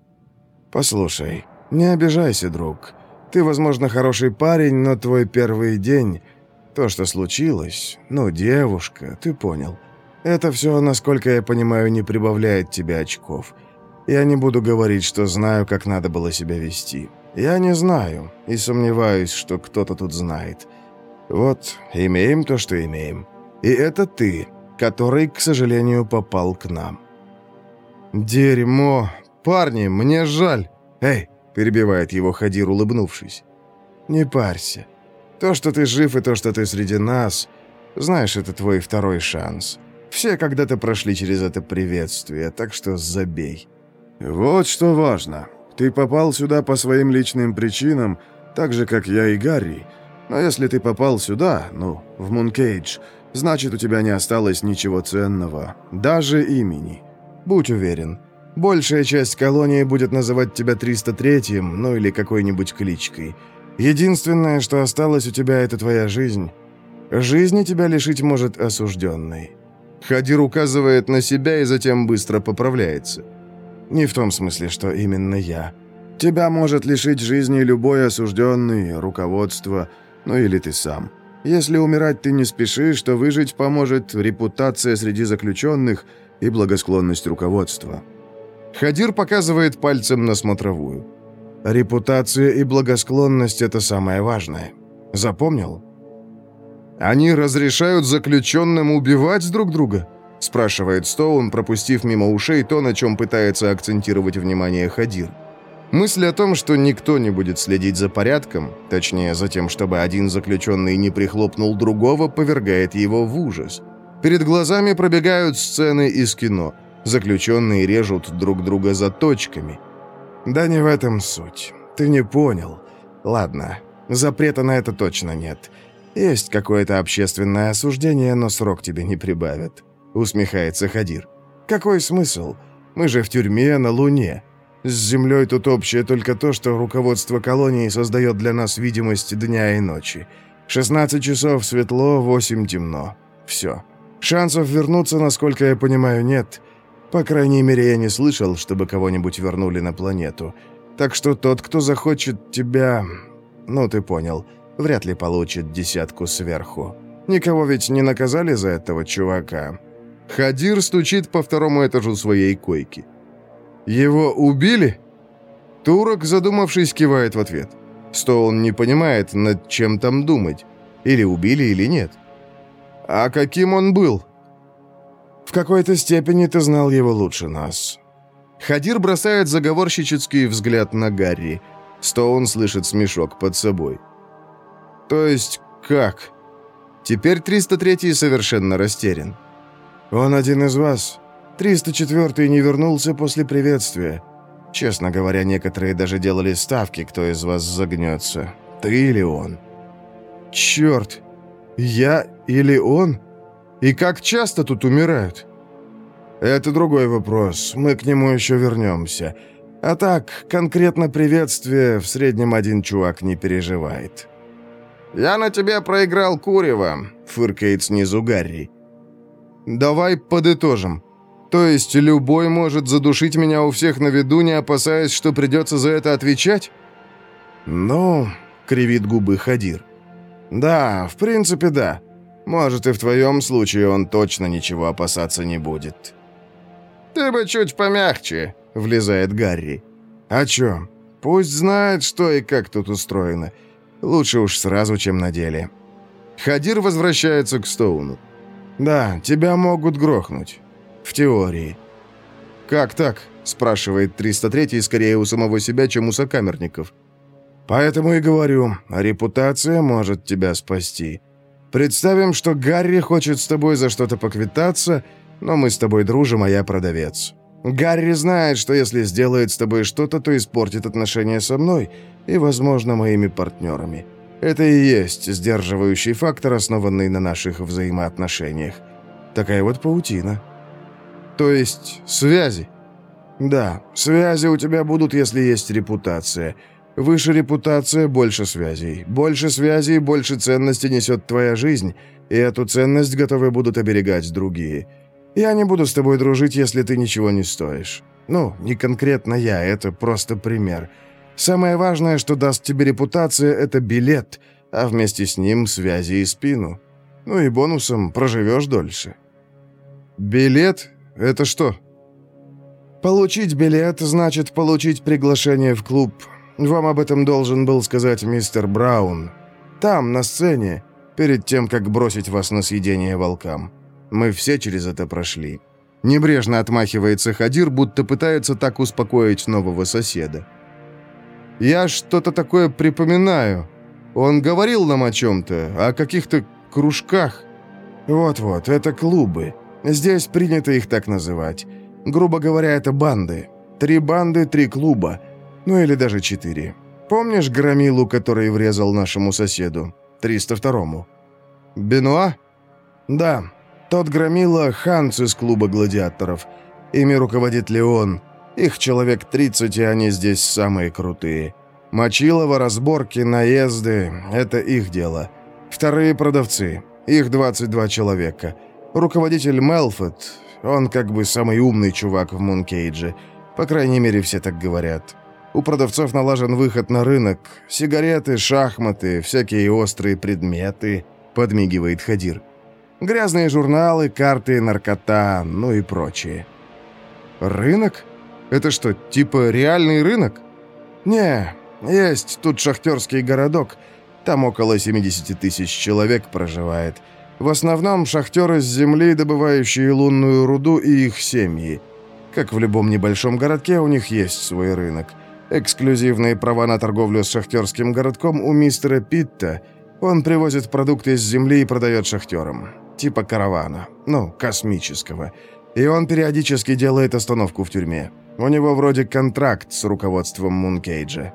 «Послушай, не обижайся, друг. Ты, возможно, хороший парень, но твой первый день, то, что случилось, ну, девушка, ты понял. Это все, насколько я понимаю, не прибавляет тебе очков. Я не буду говорить, что знаю, как надо было себя вести. Я не знаю и сомневаюсь, что кто-то тут знает. Вот, имеем то, что имеем. И это ты, который, к сожалению, попал к нам. Дерьмо. Парни, мне жаль. Эй, перебивает его Хадир, улыбнувшись. Не парься. То, что ты жив и то, что ты среди нас, знаешь, это твой второй шанс. Все когда-то прошли через это приветствие, так что забей. «Вот что важно. Ты попал сюда по своим личным причинам, так же, как я и Гарри. Но если ты попал сюда, ну, в Мункейдж, значит, у тебя не осталось ничего ценного, даже имени. Будь уверен, большая часть колонии будет называть тебя 303-м, ну или какой-нибудь кличкой. Единственное, что осталось у тебя, это твоя жизнь. Жизни тебя лишить может осужденный». Хадир указывает на себя и затем быстро поправляется. Не в том смысле, что именно я. Тебя может лишить жизни любой осужденный, руководство, ну или ты сам. Если умирать ты не спешишь, то выжить поможет репутация среди заключенных и благосклонность руководства. Хадир показывает пальцем на смотровую. Репутация и благосклонность – это самое важное. Запомнил? Они разрешают заключенным убивать друг друга? спрашивает Стоун, пропустив мимо ушей то, на чем пытается акцентировать внимание Хадир. Мысль о том, что никто не будет следить за порядком, точнее, за тем, чтобы один заключенный не прихлопнул другого, повергает его в ужас. Перед глазами пробегают сцены из кино. Заключенные режут друг друга заточками. Да не в этом суть. Ты не понял. Ладно, запрета на это точно нет. Есть какое-то общественное осуждение, но срок тебе не прибавят усмехается Хадир. «Какой смысл? Мы же в тюрьме на Луне. С Землей тут общее только то, что руководство колонии создает для нас видимость дня и ночи. 16 часов светло, 8 темно. Все. Шансов вернуться, насколько я понимаю, нет. По крайней мере, я не слышал, чтобы кого-нибудь вернули на планету. Так что тот, кто захочет тебя... Ну, ты понял, вряд ли получит десятку сверху. Никого ведь не наказали за этого чувака. Хадир стучит по второму этажу своей койки. «Его убили?» Турок, задумавшись, кивает в ответ. Стоун не понимает, над чем там думать. Или убили, или нет. «А каким он был?» «В какой-то степени ты знал его лучше нас». Хадир бросает заговорщический взгляд на Гарри. Стоун слышит смешок под собой. «То есть как?» Теперь 303-й совершенно растерян. Он один из вас. 304-й не вернулся после приветствия. Честно говоря, некоторые даже делали ставки, кто из вас загнется. Ты или он. Черт! Я или он? И как часто тут умирают? Это другой вопрос. Мы к нему еще вернемся. А так, конкретно приветствие в среднем один чувак не переживает. «Я на тебе проиграл курево», — фыркает снизу Гарри. Давай подытожим. То есть любой может задушить меня у всех на виду, не опасаясь, что придется за это отвечать? Ну, кривит губы Хадир. Да, в принципе, да. Может, и в твоем случае он точно ничего опасаться не будет. Ты бы чуть помягче, влезает Гарри. О чем? Пусть знает, что и как тут устроено. Лучше уж сразу, чем на деле. Хадир возвращается к Стоуну. «Да, тебя могут грохнуть. В теории». «Как так?» – спрашивает 303-й скорее у самого себя, чем у сокамерников. «Поэтому и говорю, репутация может тебя спасти. Представим, что Гарри хочет с тобой за что-то поквитаться, но мы с тобой дружим, а я продавец. Гарри знает, что если сделает с тобой что-то, то испортит отношения со мной и, возможно, моими партнерами. Это и есть сдерживающий фактор, основанный на наших взаимоотношениях. Такая вот паутина. То есть связи? Да, связи у тебя будут, если есть репутация. Выше репутация, больше связей. Больше связей, больше ценности несет твоя жизнь, и эту ценность готовы будут оберегать другие. Я не буду с тобой дружить, если ты ничего не стоишь. Ну, не конкретно я, это просто пример. Самое важное, что даст тебе репутация, это билет, а вместе с ним связи и спину. Ну и бонусом проживешь дольше. Билет? Это что? Получить билет значит получить приглашение в клуб. Вам об этом должен был сказать мистер Браун. Там, на сцене, перед тем, как бросить вас на съедение волкам. Мы все через это прошли. Небрежно отмахивается Хадир, будто пытается так успокоить нового соседа. «Я что-то такое припоминаю. Он говорил нам о чем-то, о каких-то кружках». «Вот-вот, это клубы. Здесь принято их так называть. Грубо говоря, это банды. Три банды, три клуба. Ну или даже четыре. Помнишь громилу, который врезал нашему соседу? 302-му?» «Бенуа?» «Да. Тот громила Ханс из клуба гладиаторов. Ими руководит Леон. Их человек 30, и они здесь самые крутые. Мочилово, разборки, наезды — это их дело. Вторые продавцы. Их 22 человека. Руководитель Мелфот. Он как бы самый умный чувак в Мункейдже. По крайней мере, все так говорят. У продавцов налажен выход на рынок. Сигареты, шахматы, всякие острые предметы. Подмигивает Хадир. Грязные журналы, карты, наркота, ну и прочее. Рынок? Это что, типа реальный рынок? Не, есть тут шахтерский городок. Там около 70 тысяч человек проживает. В основном шахтеры с земли, добывающие лунную руду, и их семьи. Как в любом небольшом городке, у них есть свой рынок. Эксклюзивные права на торговлю с шахтерским городком у мистера Питта. Он привозит продукты с земли и продает шахтерам. Типа каравана. Ну, космического. И он периодически делает остановку в тюрьме. У него вроде контракт с руководством Мункейджа.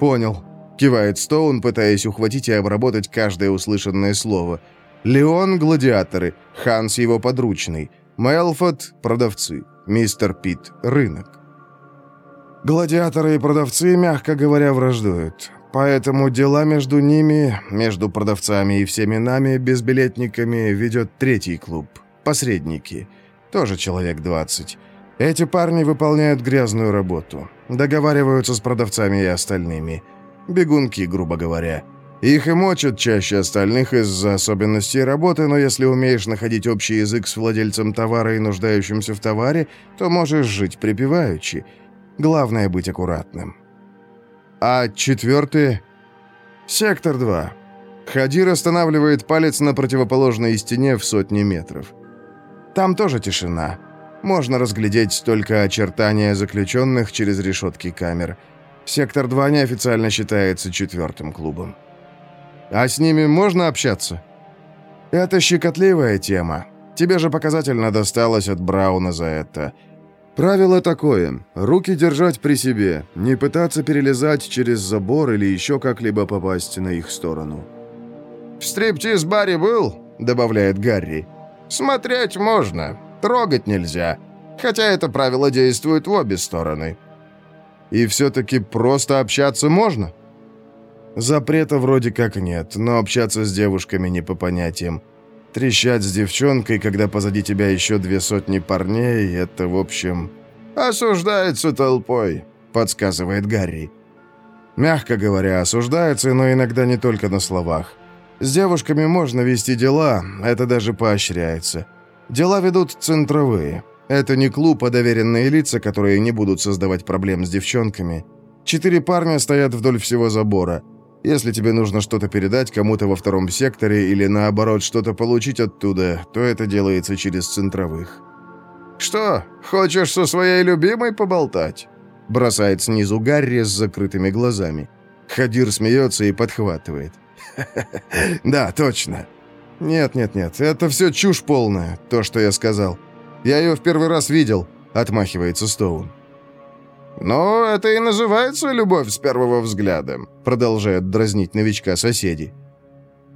«Понял», — кивает Стоун, пытаясь ухватить и обработать каждое услышанное слово. «Леон — гладиаторы, Ханс — его подручный, Мелфот — продавцы, мистер Пит — рынок». Гладиаторы и продавцы, мягко говоря, враждуют. Поэтому дела между ними, между продавцами и всеми нами, безбилетниками, ведет третий клуб. Посредники. Тоже человек 20. Эти парни выполняют грязную работу. Договариваются с продавцами и остальными. Бегунки, грубо говоря. Их и мочат чаще остальных из-за особенностей работы, но если умеешь находить общий язык с владельцем товара и нуждающимся в товаре, то можешь жить припеваючи. Главное быть аккуратным. А четвертый? Сектор 2. Хадир останавливает палец на противоположной стене в сотни метров. Там тоже тишина. Можно разглядеть только очертания заключенных через решетки камер. Сектор 2 неофициально считается четвертым клубом. А с ними можно общаться? Это щекотливая тема. Тебе же показательно досталось от Брауна за это. Правило такое – руки держать при себе, не пытаться перелезать через забор или еще как-либо попасть на их сторону. «В стриптиз-баре был?» – добавляет Гарри. «Смотреть можно, трогать нельзя, хотя это правило действует в обе стороны». «И все-таки просто общаться можно?» «Запрета вроде как нет, но общаться с девушками не по понятиям. Трещать с девчонкой, когда позади тебя еще две сотни парней, это, в общем... «Осуждается толпой», — подсказывает Гарри. Мягко говоря, осуждается, но иногда не только на словах. С девушками можно вести дела, это даже поощряется. Дела ведут центровые. Это не клуб, а доверенные лица, которые не будут создавать проблем с девчонками. Четыре парня стоят вдоль всего забора. Если тебе нужно что-то передать кому-то во втором секторе или наоборот что-то получить оттуда, то это делается через центровых. «Что, хочешь со своей любимой поболтать?» Бросает снизу Гарри с закрытыми глазами. Хадир смеется и подхватывает. <laughs> «Да, точно. Нет-нет-нет, это все чушь полная, то, что я сказал. Я ее в первый раз видел», — отмахивается Стоун. «Ну, это и называется любовь с первого взгляда», — продолжает дразнить новичка соседи.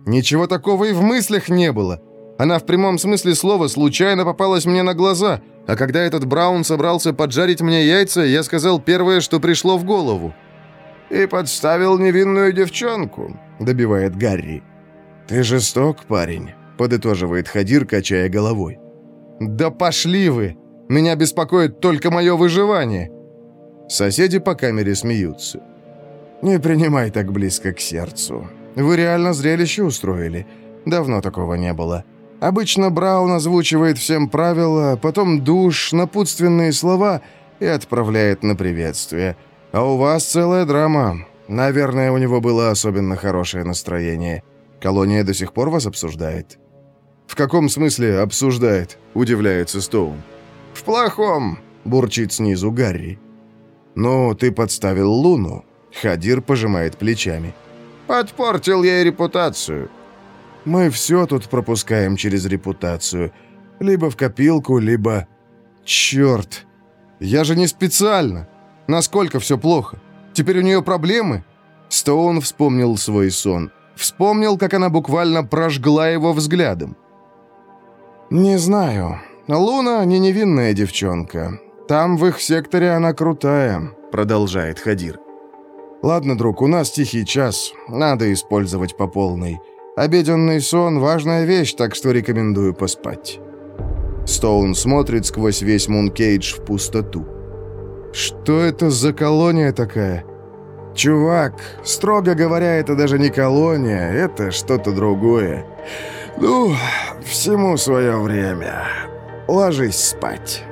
«Ничего такого и в мыслях не было. Она в прямом смысле слова случайно попалась мне на глаза, а когда этот Браун собрался поджарить мне яйца, я сказал первое, что пришло в голову. «И подставил невинную девчонку», — добивает Гарри. «Ты жесток, парень», — подытоживает Хадир, качая головой. «Да пошли вы! Меня беспокоит только мое выживание!» Соседи по камере смеются. «Не принимай так близко к сердцу. Вы реально зрелище устроили. Давно такого не было. Обычно Браун озвучивает всем правила, потом душ, напутственные слова и отправляет на приветствие. А у вас целая драма. Наверное, у него было особенно хорошее настроение. Колония до сих пор вас обсуждает?» «В каком смысле обсуждает?» – удивляется Стоун. «В плохом», – бурчит снизу Гарри. «Ну, ты подставил Луну», – Хадир пожимает плечами. «Подпортил ей репутацию». «Мы все тут пропускаем через репутацию. Либо в копилку, либо...» «Черт! Я же не специально! Насколько все плохо? Теперь у нее проблемы?» Стоун вспомнил свой сон. Вспомнил, как она буквально прожгла его взглядом. «Не знаю. Луна не невинная девчонка. Там, в их секторе, она крутая», — продолжает Хадир. «Ладно, друг, у нас тихий час. Надо использовать по полной. Обеденный сон — важная вещь, так что рекомендую поспать». Стоун смотрит сквозь весь Мункейдж в пустоту. «Что это за колония такая?» «Чувак, строго говоря, это даже не колония, это что-то другое. Ну, всему свое время. Ложись спать».